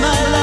my life.